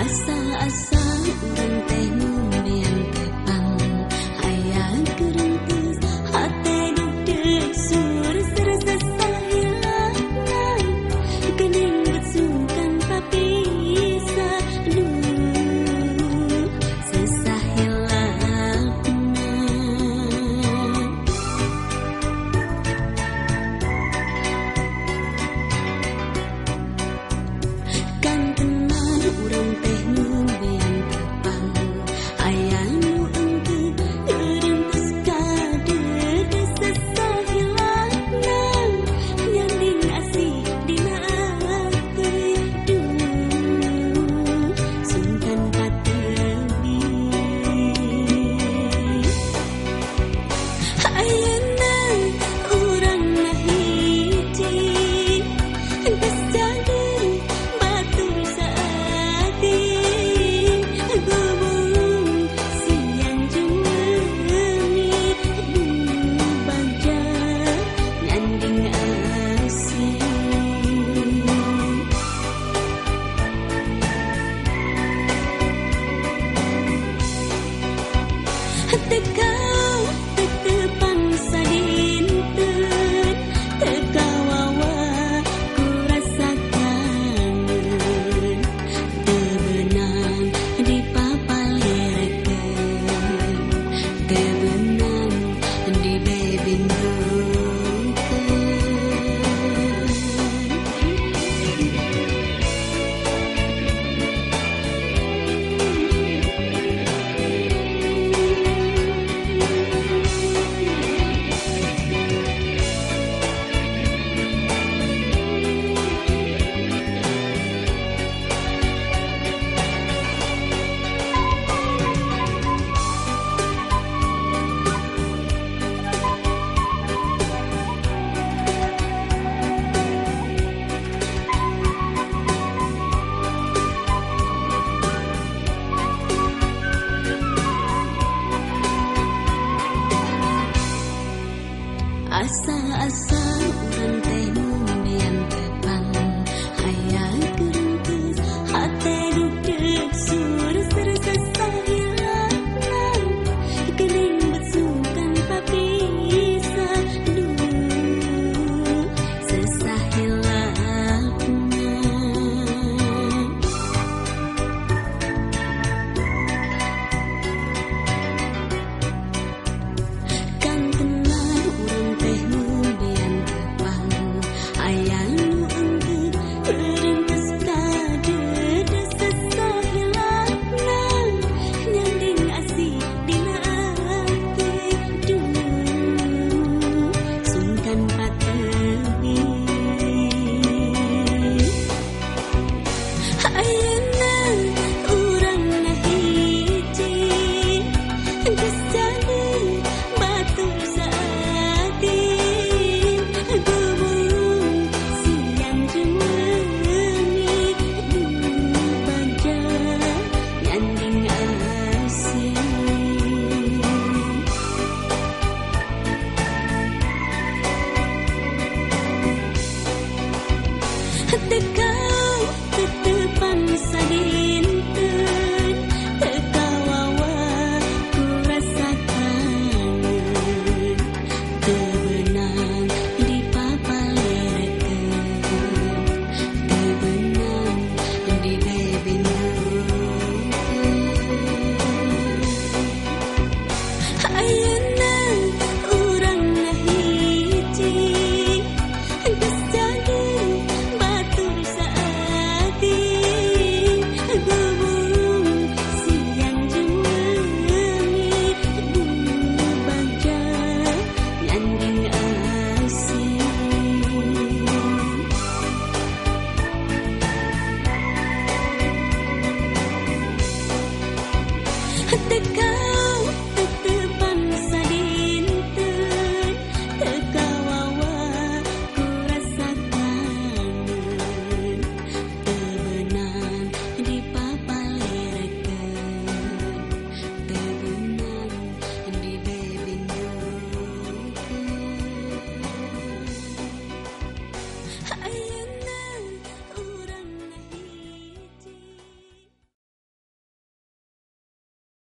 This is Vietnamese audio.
asa-asa urang teh Keep.